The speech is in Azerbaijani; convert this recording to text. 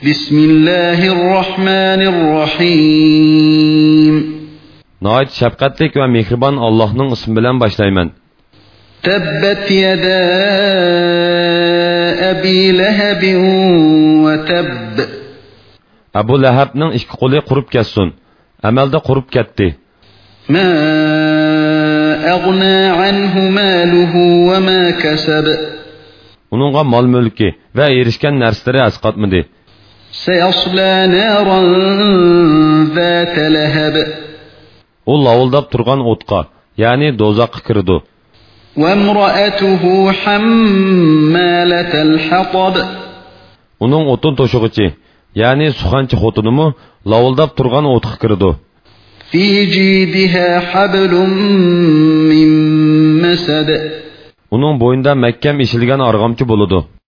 Bismillahirrahmanirrahim. Nəhayət şəfqətlik və mehriban Allahın ismi ilə başlayıram. Təbbət yədə Əbi Ləhəb və təbb. Əbu Ləhəbnin iki qolu qurub kəssin. Əməldə qurub getdi. Mə əğnə anhu maluhu və mə kəsəb. Onunğa mal mülki və erişkən nərsləri əsqatmadı. U lavuldab turgan o'tqa, ya'ni do'zaxga kirdi. وامرأته حمالة الحطب Uning o'tin to'shig'ichi, ya'ni suxanchi xotinimi lavuldab turgan o'tqa kirdi. في جيدها حبل من مسد Uning bo'yinda mahkam ishilgan arg'amchi bo'ladi.